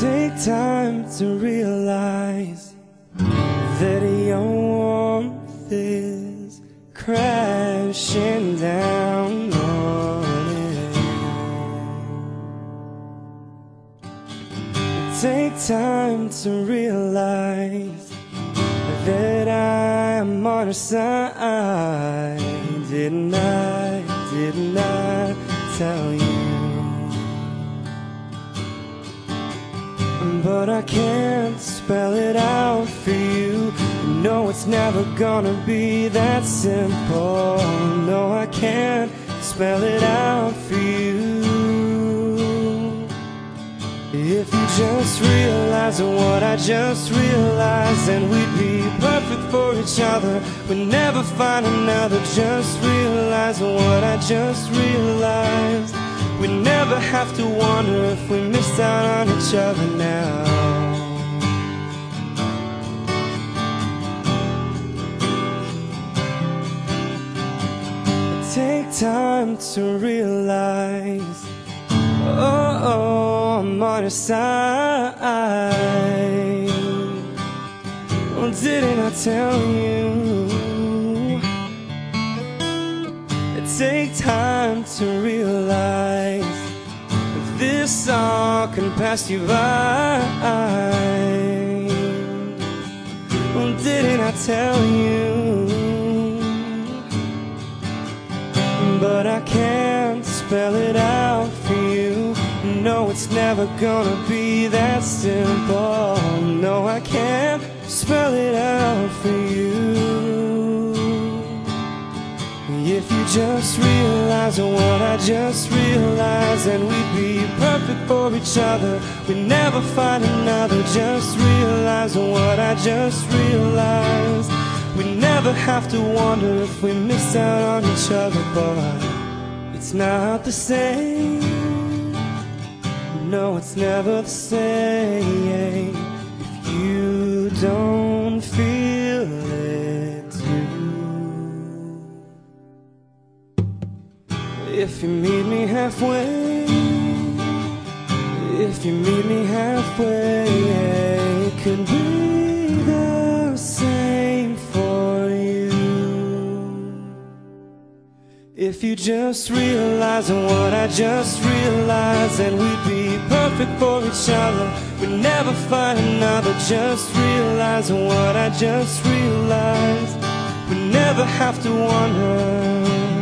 take time to realize that your warmth is crashing down on it. Take time to realize that I'm on her side. But I can't spell it out for you. No, it's never gonna be that simple. No, I can't spell it out for you. If you just realize what I just realized, then we'd be perfect for each other. We'd never find another. Just realize what I just realized. We never have to wonder if we miss out on each other now. Take time to realize, oh, oh I'm on your side. Oh, didn't I tell you? Take time to realize this song can pass you by. Didn't I tell you? But I can't spell it out for you. No, it's never gonna be that simple. No, I can't spell it out you just realize oh, what I just realized, and we'd be perfect for each other. We'd never find another. Just realize oh, what I just realized. We never have to wonder if we miss out on each other, but it's not the same. No, it's never the same if you don't feel If you meet me halfway, if you meet me halfway, it could be the same for you. If you just realize what I just realized, then we'd be perfect for each other. We'd never find another. Just realize what I just realized. We'd never have to wonder